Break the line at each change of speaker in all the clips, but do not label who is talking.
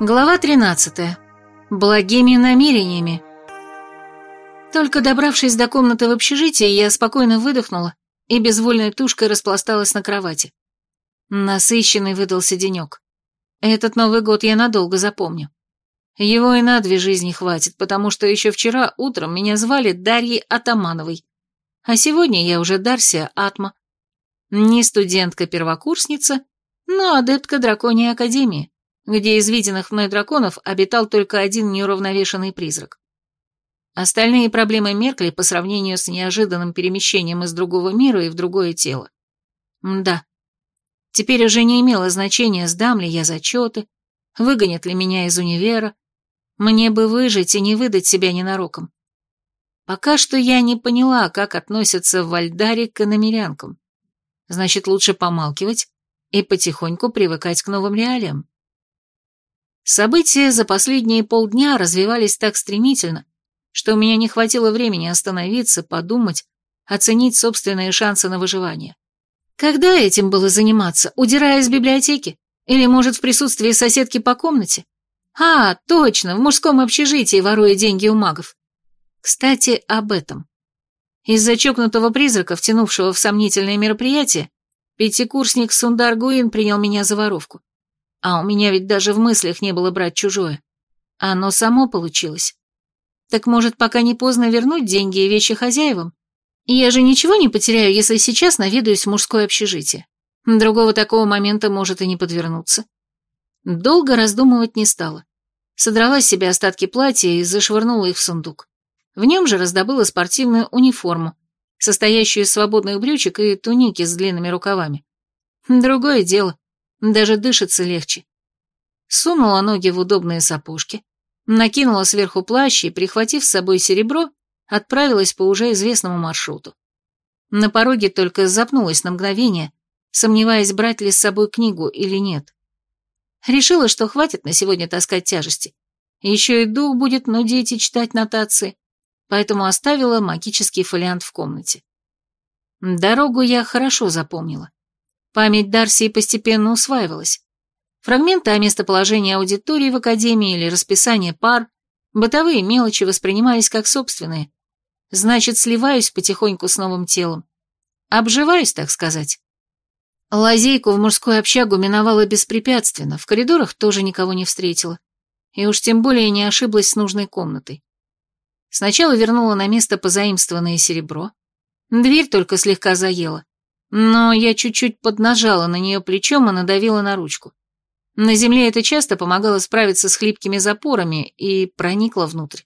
Глава 13. Благими намерениями. Только добравшись до комнаты в общежитии, я спокойно выдохнула и безвольной тушкой распласталась на кровати. Насыщенный выдался денек. Этот Новый год я надолго запомню. Его и на две жизни хватит, потому что еще вчера утром меня звали Дарьей Атамановой, а сегодня я уже Дарсия Атма. Не студентка-первокурсница, но адептка Драконьей Академии, где из виденных мной драконов обитал только один неуравновешенный призрак. Остальные проблемы меркли по сравнению с неожиданным перемещением из другого мира и в другое тело. Да, теперь уже не имело значения, сдам ли я зачеты, выгонят ли меня из универа. Мне бы выжить и не выдать себя ненароком. Пока что я не поняла, как относятся в к иномерянкам. Значит, лучше помалкивать и потихоньку привыкать к новым реалиям. События за последние полдня развивались так стремительно, что у меня не хватило времени остановиться, подумать, оценить собственные шансы на выживание. Когда этим было заниматься? Удирая из библиотеки? Или, может, в присутствии соседки по комнате? А, точно, в мужском общежитии, воруя деньги у магов. Кстати, об этом. Из-за чокнутого призрака, втянувшего в сомнительное мероприятие, пятикурсник Сундар Гуин принял меня за воровку. А у меня ведь даже в мыслях не было брать чужое. Оно само получилось. Так может, пока не поздно вернуть деньги и вещи хозяевам? Я же ничего не потеряю, если сейчас наведаюсь в мужское общежитие. Другого такого момента может и не подвернуться. Долго раздумывать не стала. Содрала с себя остатки платья и зашвырнула их в сундук. В нем же раздобыла спортивную униформу, состоящую из свободных брючек и туники с длинными рукавами. Другое дело, даже дышится легче. Сунула ноги в удобные сапожки, накинула сверху плащ и, прихватив с собой серебро, отправилась по уже известному маршруту. На пороге только запнулась на мгновение, сомневаясь, брать ли с собой книгу или нет. Решила, что хватит на сегодня таскать тяжести. Еще и дух будет нудеть и читать нотации, поэтому оставила магический фолиант в комнате. Дорогу я хорошо запомнила. Память Дарси постепенно усваивалась. Фрагменты о местоположении аудитории в академии или расписание пар, бытовые мелочи воспринимались как собственные. Значит, сливаюсь потихоньку с новым телом. Обживаюсь, так сказать. Лазейку в мужскую общагу миновала беспрепятственно, в коридорах тоже никого не встретила. И уж тем более не ошиблась с нужной комнатой. Сначала вернула на место позаимствованное серебро. Дверь только слегка заела. Но я чуть-чуть поднажала на нее плечом и надавила на ручку. На земле это часто помогало справиться с хлипкими запорами и проникла внутрь.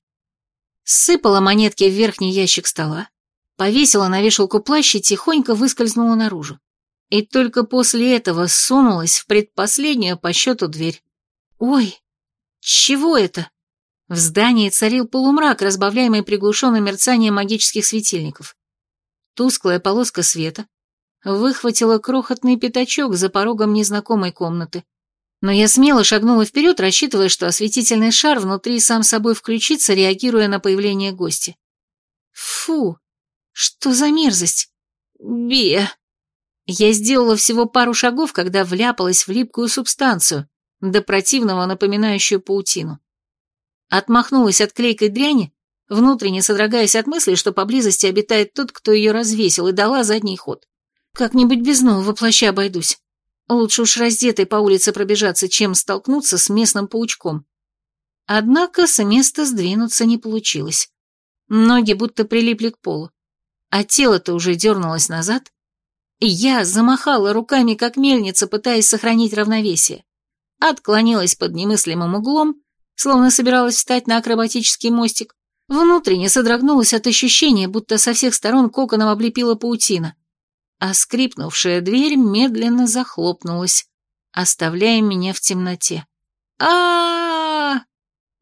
Сыпала монетки в верхний ящик стола, повесила на вешалку плащ и тихонько выскользнула наружу. И только после этого сунулась в предпоследнюю по счету дверь. Ой, чего это? В здании царил полумрак, разбавляемый приглушенным мерцанием магических светильников. Тусклая полоска света выхватила крохотный пятачок за порогом незнакомой комнаты, но я смело шагнула вперед, рассчитывая, что осветительный шар внутри сам собой включится, реагируя на появление гостя. Фу, что за мерзость? Бия. Я сделала всего пару шагов, когда вляпалась в липкую субстанцию, до противного напоминающую паутину. Отмахнулась от клейкой дряни, внутренне содрогаясь от мысли, что поблизости обитает тот, кто ее развесил, и дала задний ход. Как-нибудь без нового плаща обойдусь. Лучше уж раздетой по улице пробежаться, чем столкнуться с местным паучком. Однако с места сдвинуться не получилось. Ноги будто прилипли к полу, а тело-то уже дернулось назад, я замахала руками, как мельница, пытаясь сохранить равновесие. Отклонилась под немыслимым углом, словно собиралась встать на акробатический мостик, внутренне содрогнулась от ощущения, будто со всех сторон коконом облепила паутина а скрипнувшая дверь медленно захлопнулась, оставляя меня в темноте. а,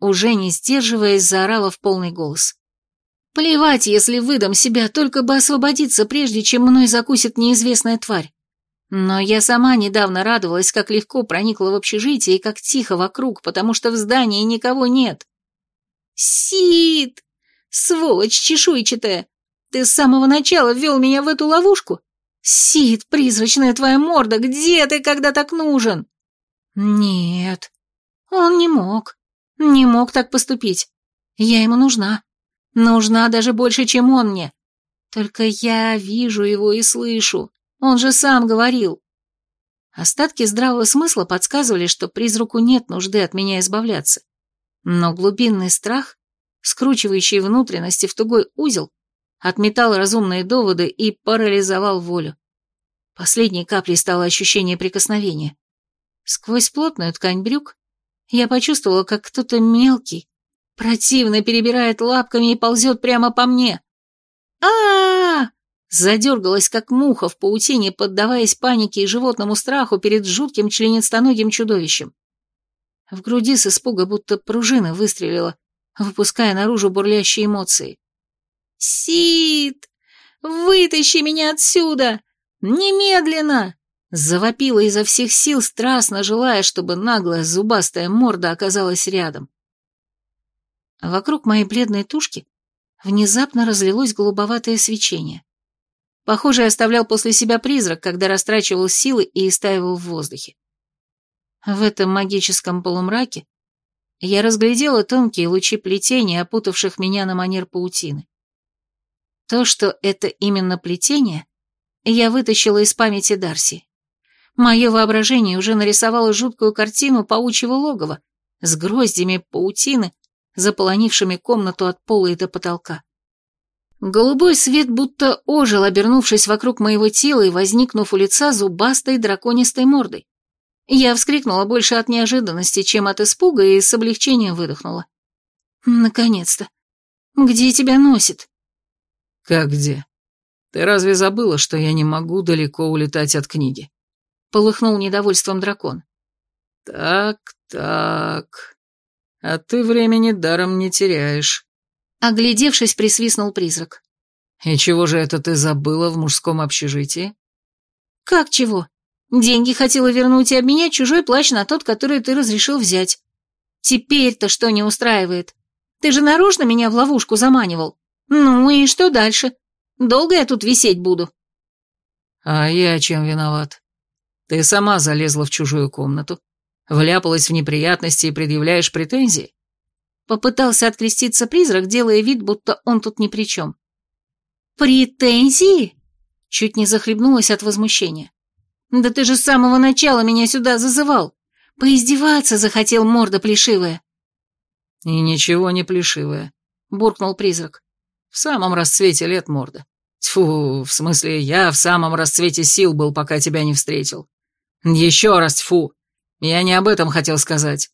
Уже не сдерживаясь, заорала в полный голос. «Плевать, если выдам себя, только бы освободиться, прежде чем мной закусит неизвестная тварь. Но я сама недавно радовалась, как легко проникла в общежитие и как тихо вокруг, потому что в здании никого нет. Сид! Сволочь чешуйчатая! Ты с самого начала ввел меня в эту ловушку? «Сид, призрачная твоя морда, где ты, когда так нужен?» Нет, он не мог. Не мог так поступить. Я ему нужна. Нужна даже больше, чем он мне. Только я вижу его и слышу. Он же сам говорил. Остатки здравого смысла подсказывали, что призраку нет нужды от меня избавляться. Но глубинный страх, скручивающий внутренности в тугой узел, отметал разумные доводы и парализовал волю. Последней каплей стало ощущение прикосновения. Сквозь плотную ткань брюк я почувствовала, как кто-то мелкий, противно перебирает лапками и ползет прямо по мне. а а, -а Задергалась, как муха в паутине, поддаваясь панике и животному страху перед жутким членистоногим чудовищем. В груди с испуга будто пружина выстрелила, выпуская наружу бурлящие эмоции. «Сид! Вытащи меня отсюда! Немедленно!» Завопила изо всех сил, страстно желая, чтобы наглая зубастая морда оказалась рядом. Вокруг моей бледной тушки внезапно разлилось голубоватое свечение. Похоже, оставлял после себя призрак, когда растрачивал силы и истаивал в воздухе. В этом магическом полумраке я разглядела тонкие лучи плетения, опутавших меня на манер паутины. То, что это именно плетение, я вытащила из памяти Дарси. Мое воображение уже нарисовало жуткую картину паучьего логова с гроздями паутины, заполонившими комнату от пола и до потолка. Голубой свет будто ожил, обернувшись вокруг моего тела и возникнув у лица зубастой драконистой мордой. Я вскрикнула больше от неожиданности, чем от испуга, и с облегчением выдохнула. «Наконец-то! Где тебя носит?»
«Как где? Ты разве забыла, что я не могу далеко улетать от книги?» Полыхнул недовольством дракон. «Так, так. А ты времени даром не теряешь.
Оглядевшись, присвистнул призрак.
«И чего же это ты забыла в мужском общежитии?»
«Как чего? Деньги хотела вернуть и обменять чужой плащ на тот, который ты разрешил взять. Теперь-то что не устраивает? Ты же нарочно меня в ловушку заманивал. Ну и что дальше? Долго я тут висеть буду?»
«А я чем виноват? Ты сама залезла в чужую комнату, вляпалась в неприятности и предъявляешь претензии?»
Попытался откреститься призрак, делая вид, будто он тут ни при чем. «Претензии?» Чуть не захлебнулась от возмущения. «Да ты же с самого начала меня сюда зазывал. Поиздеваться захотел морда плешивая».
«И ничего не плешивая», — буркнул призрак. «В самом расцвете лет морда. Тьфу, в смысле, я в самом расцвете сил был, пока тебя не встретил. Еще раз тьфу. Я не об этом хотел сказать.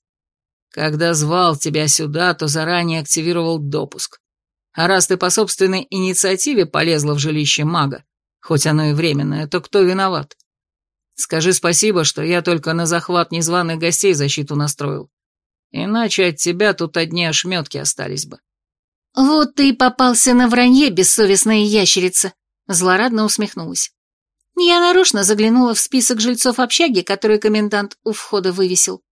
Когда звал тебя сюда, то заранее активировал допуск. А раз ты по собственной инициативе полезла в жилище мага, хоть оно и временное, то кто виноват? Скажи спасибо, что я только на захват незваных гостей защиту настроил. Иначе от тебя тут одни ошметки остались бы.
Вот ты и попался на вранье, бессовестная ящерица, злорадно усмехнулась. Я нарочно заглянула в список жильцов общаги, который комендант у входа вывесил.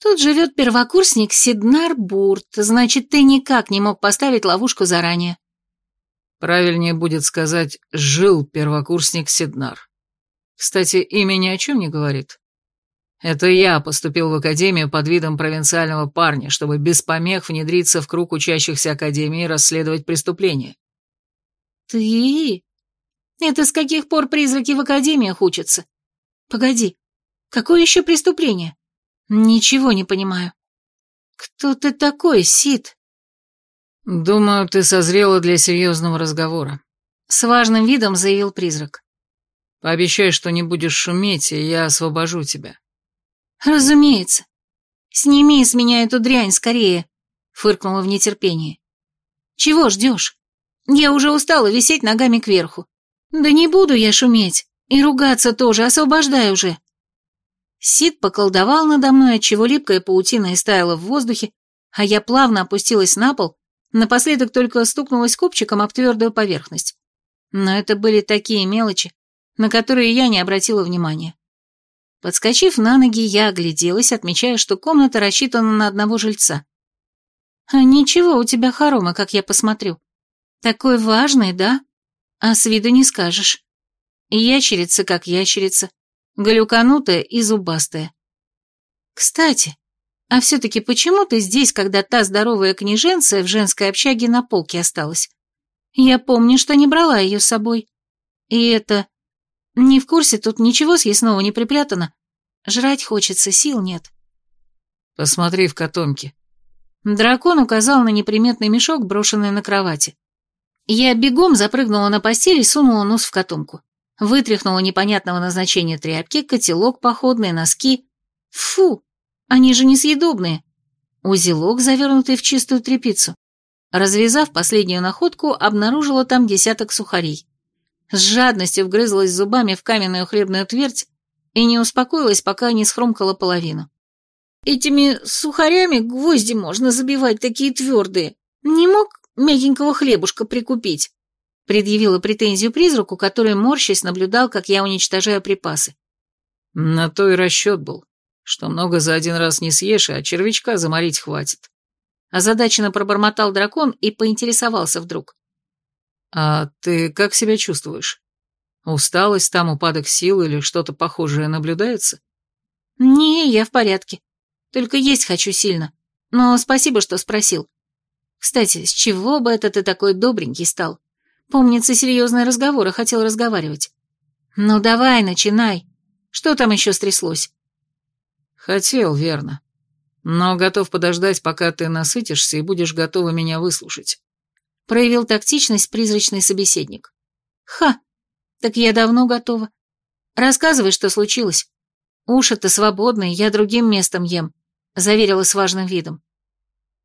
Тут живет первокурсник Сиднар Бурт, значит, ты никак не мог поставить ловушку заранее.
Правильнее будет сказать «жил первокурсник Сиднар». Кстати, имя ни о чем не говорит. Это я поступил в академию под видом провинциального парня, чтобы без помех внедриться в круг учащихся академии и расследовать преступления.
Ты? Это с каких пор призраки в академиях учатся? Погоди, какое еще преступление? Ничего не понимаю. Кто ты такой, Сид?
Думаю, ты созрела для серьезного разговора.
С важным видом заявил призрак.
Пообещай, что не будешь шуметь, и я освобожу тебя.
Разумеется. Сними с меня эту дрянь скорее, фыркнула в нетерпении. Чего ждешь? Я уже устала висеть ногами кверху. Да не буду я шуметь. И ругаться тоже, освобождай уже. Сид поколдовал надо мной, отчего липкая паутина истаяла в воздухе, а я плавно опустилась на пол, напоследок только стукнулась копчиком об твердую поверхность. Но это были такие мелочи, на которые я не обратила внимания. Подскочив на ноги, я огляделась, отмечая, что комната рассчитана на одного жильца. «А ничего у тебя хоромы, как я посмотрю. Такой важный, да? А с виду не скажешь. Ящерица как ящерица, галюканутая и зубастая. Кстати, а все-таки почему ты здесь, когда та здоровая княженция в женской общаге на полке осталась? Я помню, что не брала ее с собой. И это... Не в курсе, тут ничего съестного не припрятано. Жрать хочется, сил нет.
Посмотри в котомке.
Дракон указал на неприметный мешок, брошенный на кровати. Я бегом запрыгнула на постель и сунула нос в котомку. Вытряхнула непонятного назначения тряпки, котелок походный, носки. Фу, они же несъедобные. Узелок, завернутый в чистую тряпицу. Развязав последнюю находку, обнаружила там десяток сухарей. С жадностью вгрызлась зубами в каменную хлебную твердь и не успокоилась, пока не схромкала половину. «Этими сухарями гвозди можно забивать такие твердые. Не мог мягенького хлебушка прикупить?» Предъявила претензию призраку, который, морщась, наблюдал, как я уничтожаю припасы.
«На то и расчет был, что много за один раз не съешь, а червячка заморить хватит».
Озадаченно пробормотал дракон и поинтересовался вдруг.
«А ты как себя чувствуешь? Усталость, там упадок сил или что-то похожее наблюдается?»
«Не, я в порядке. Только есть хочу сильно. Но спасибо, что спросил. Кстати, с чего бы это ты такой добренький стал? Помнится, серьезные разговоры хотел разговаривать. Ну давай, начинай. Что там еще стряслось?»
«Хотел, верно. Но готов подождать, пока ты насытишься и будешь готова меня выслушать
проявил тактичность призрачный собеседник. «Ха! Так я давно готова. Рассказывай, что случилось. Уши-то свободные, я другим местом ем», — заверила с важным видом.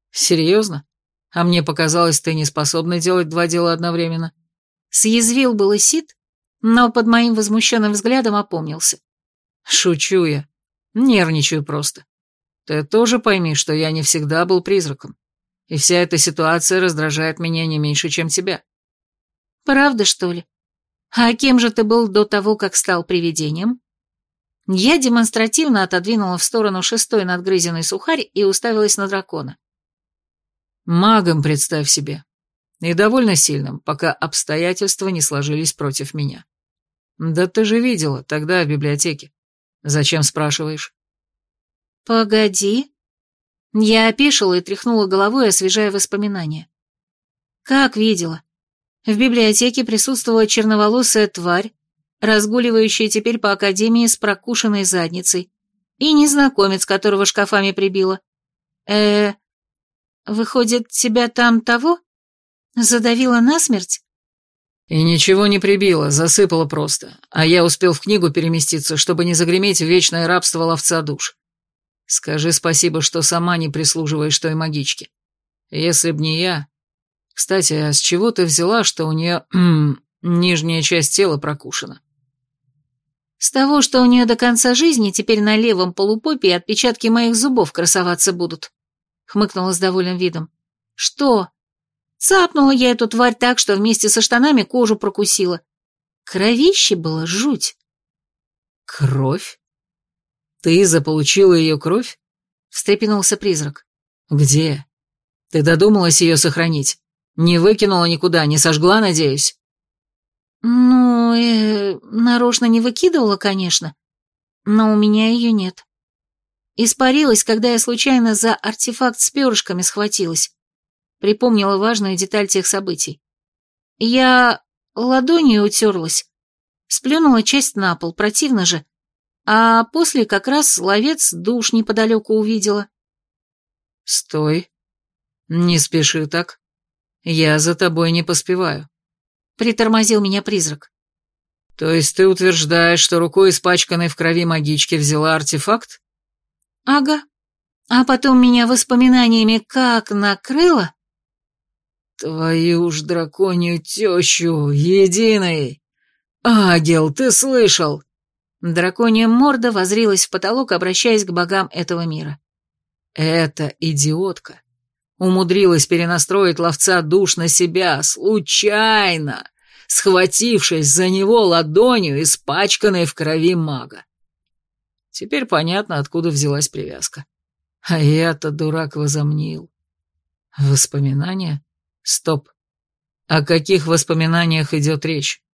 «Серьезно? А мне показалось, ты не способна делать два дела одновременно».
Съязвил был Исид, но под моим возмущенным взглядом опомнился.
«Шучу я. Нервничаю просто. Ты тоже пойми, что я не всегда был призраком и вся эта ситуация раздражает меня не меньше, чем тебя».
«Правда, что ли? А кем же ты был до того, как стал привидением?» Я демонстративно отодвинула в сторону шестой надгрызенный сухарь и уставилась на дракона.
«Магом, представь себе. И довольно сильным, пока обстоятельства не сложились против меня. Да ты же видела, тогда в библиотеке. Зачем спрашиваешь?»
«Погоди», я опешила и тряхнула головой, освежая воспоминания. Как видела. В библиотеке присутствовала черноволосая тварь, разгуливающая теперь по академии с прокушенной задницей, и незнакомец, которого шкафами прибила. э Выходит, тебя там того? Задавила насмерть?
И ничего не прибило, засыпало просто, а я успел в книгу переместиться, чтобы не загреметь в вечное рабство ловца душ. Скажи спасибо, что сама не прислуживаешь той магичке. Если б не я... Кстати, а с чего ты взяла, что у нее нижняя часть тела прокушена?
С того, что у нее до конца жизни теперь на левом полупопе отпечатки моих зубов красоваться будут, хмыкнула с довольным видом. Что? Цапнула я эту тварь так, что вместе со штанами кожу прокусила. Кровище было жуть.
Кровь? «Ты заполучила ее кровь?» — встрепенулся призрак. «Где? Ты додумалась ее сохранить? Не выкинула никуда, не сожгла, надеюсь?»
«Ну, э, нарочно не выкидывала, конечно, но у меня ее нет. Испарилась, когда я случайно за артефакт с перышками схватилась. Припомнила важную деталь тех событий. Я ладонью утерлась, сплюнула часть на пол, противно же, а после как раз ловец душ неподалеку увидела.
«Стой. Не спеши так. Я за тобой не поспеваю», — притормозил меня призрак. «То есть ты утверждаешь, что рукой испачканной в крови магички взяла артефакт?»
«Ага. А потом меня воспоминаниями как накрыло?»
«Твою ж драконью тещу, единый! Агел, ты слышал?»
Драконья морда возрилась в потолок, обращаясь к богам этого мира.
Эта идиотка умудрилась перенастроить ловца душ на себя, случайно, схватившись за него ладонью, испачканной в крови мага. Теперь понятно, откуда взялась привязка. А я-то, дурак, возомнил. Воспоминания? Стоп. О каких воспоминаниях идет речь?